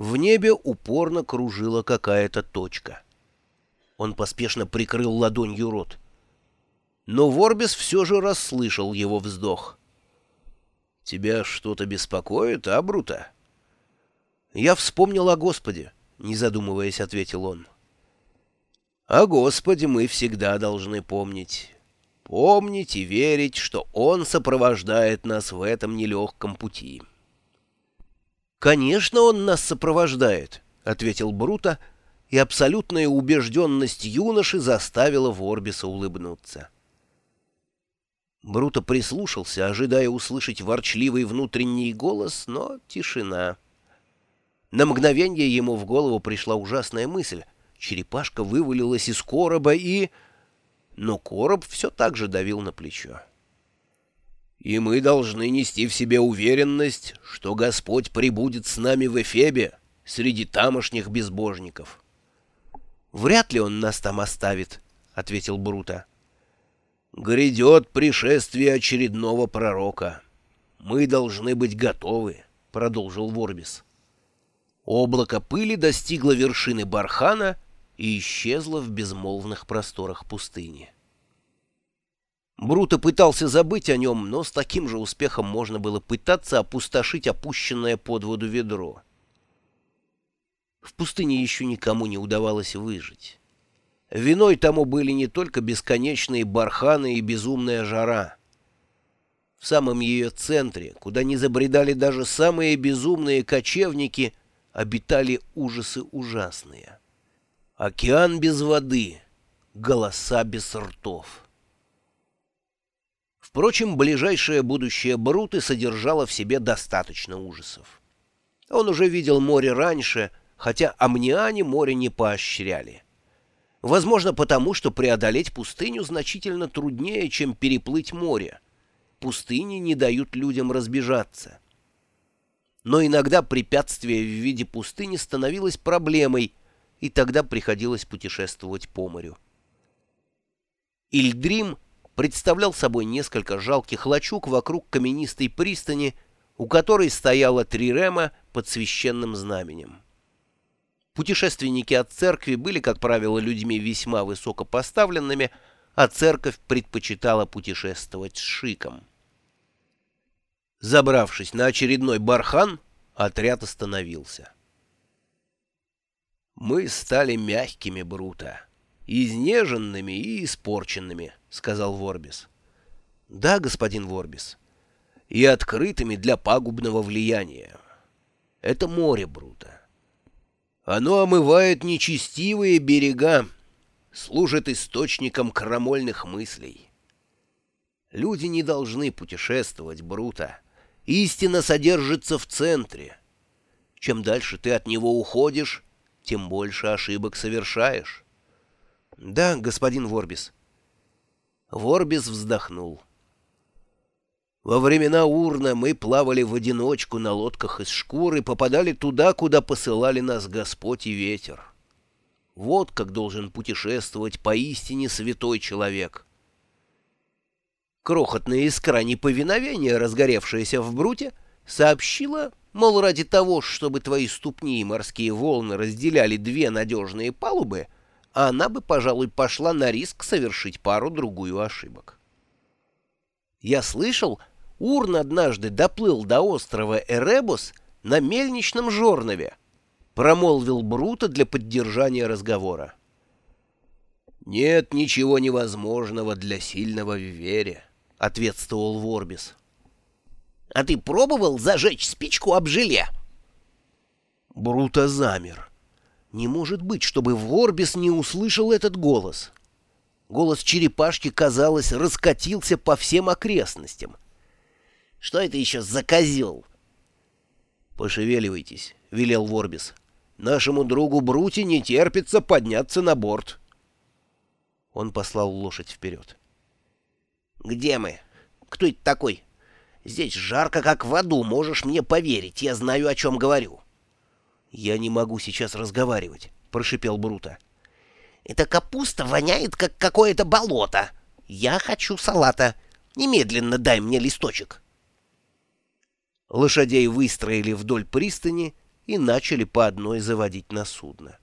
В небе упорно кружила какая-то точка. Он поспешно прикрыл ладонью рот. Но Ворбис все же расслышал его вздох. «Тебя что-то беспокоит, а, Брута?» «Я вспомнил о Господе», — не задумываясь, ответил он. «О Господе мы всегда должны помнить. Помнить и верить, что Он сопровождает нас в этом нелегком пути». «Конечно, Он нас сопровождает», — ответил Брута, и абсолютная убежденность юноши заставила Ворбиса улыбнуться. Бруто прислушался, ожидая услышать ворчливый внутренний голос, но тишина. На мгновение ему в голову пришла ужасная мысль. Черепашка вывалилась из короба и... Но короб все так же давил на плечо. «И мы должны нести в себе уверенность, что Господь прибудет с нами в Эфебе, среди тамошних безбожников». «Вряд ли он нас там оставит», — ответил Брута. «Грядет пришествие очередного пророка. Мы должны быть готовы», — продолжил Ворбис. Облако пыли достигло вершины бархана и исчезло в безмолвных просторах пустыни. Бруто пытался забыть о нем, но с таким же успехом можно было пытаться опустошить опущенное под воду ведро. В пустыне еще никому не удавалось выжить. Виной тому были не только бесконечные барханы и безумная жара. В самом ее центре, куда не забредали даже самые безумные кочевники, обитали ужасы ужасные. Океан без воды, голоса без ртов. Впрочем, ближайшее будущее Бруты содержало в себе достаточно ужасов. Он уже видел море раньше, хотя амниане море не поощряли. Возможно, потому что преодолеть пустыню значительно труднее, чем переплыть море. Пустыни не дают людям разбежаться. Но иногда препятствие в виде пустыни становилось проблемой, и тогда приходилось путешествовать по морю. Ильдрим представлял собой несколько жалких лачуг вокруг каменистой пристани, у которой стояло три рема под священным знаменем. Путешественники от церкви были, как правило, людьми весьма высокопоставленными, а церковь предпочитала путешествовать с шиком. Забравшись на очередной бархан, отряд остановился. «Мы стали мягкими, Брута, изнеженными и испорченными», — сказал Ворбис. «Да, господин Ворбис. И открытыми для пагубного влияния. Это море, Брута. Оно омывает нечестивые берега, служит источником крамольных мыслей. Люди не должны путешествовать, Брута. Истина содержится в центре. Чем дальше ты от него уходишь, тем больше ошибок совершаешь. Да, господин Ворбис. Ворбис вздохнул. Во времена Урна мы плавали в одиночку на лодках из шкуры, попадали туда, куда посылали нас Господь и ветер. Вот как должен путешествовать поистине святой человек. Крохотная искра неповиновения, разгоревшаяся в бруте, сообщила, мол, ради того, чтобы твои ступни и морские волны разделяли две надежные палубы, она бы, пожалуй, пошла на риск совершить пару-другую ошибок. Я слышал, Урн однажды доплыл до острова Эребус на мельничном жорнове, промолвил Брута для поддержания разговора. «Нет ничего невозможного для сильного в вере», — ответствовал Ворбис. «А ты пробовал зажечь спичку об желе?» Брута замер. Не может быть, чтобы Ворбис не услышал этот голос. Голос черепашки, казалось, раскатился по всем окрестностям. Что это еще за козел? «Пошевеливайтесь», — велел Ворбис. «Нашему другу Брути не терпится подняться на борт». Он послал лошадь вперед. «Где мы? Кто это такой? Здесь жарко, как в аду, можешь мне поверить, я знаю, о чем говорю». «Я не могу сейчас разговаривать», — прошипел Брута. «Эта капуста воняет, как какое-то болото. Я хочу салата. Немедленно дай мне листочек». Лошадей выстроили вдоль пристани, и начали по одной заводить на судно.